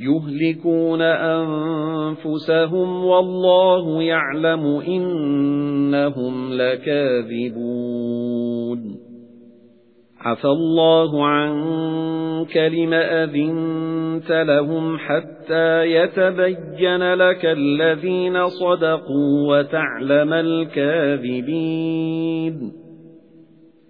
يُهْلِكُونَ أَنفُسَهُمْ وَاللَّهُ يَعْلَمُ إِنَّهُمْ لَكَاذِبُونَ. عَفَى اللَّهُ عَنكَ لِمَ أَذِنتَ لَهُمْ حَتَّى يَتَبَيَّنَ لَكَ الَّذِينَ صَدَقُوا وَتَعْلَمَ الْكَاذِبِينَ.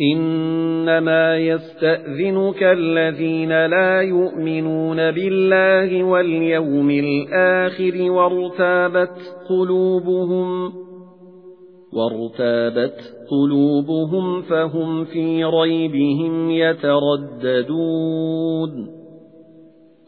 إنما يستأذنك الذين لا يؤمنون بالله واليوم الآخر وارتابت قلوبهم وارتابت قلوبهم فهم في ريبهم يترددون